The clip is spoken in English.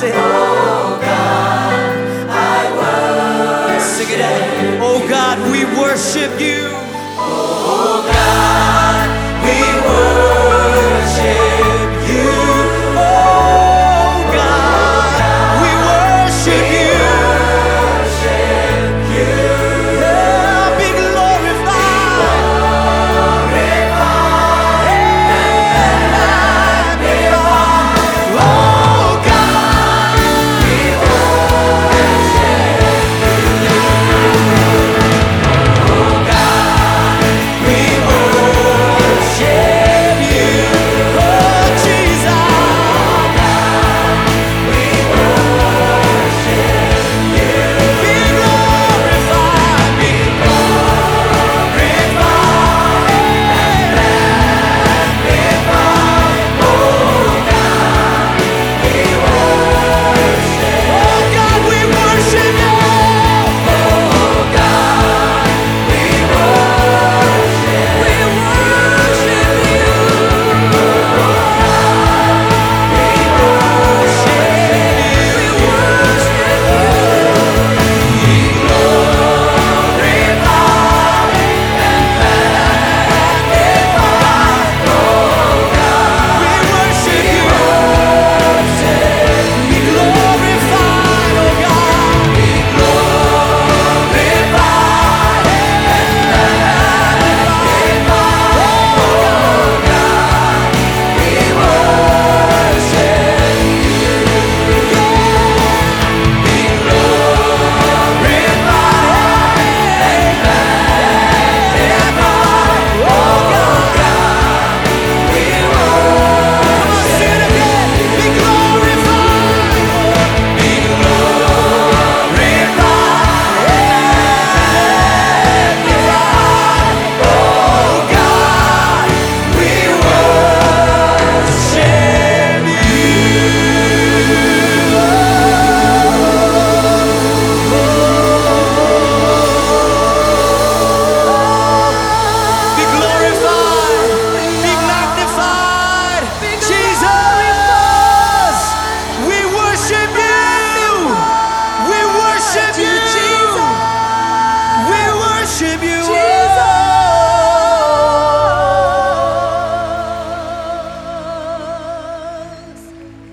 say, Oh God, I worship. Sing it out. Oh God, we worship you. Oh God.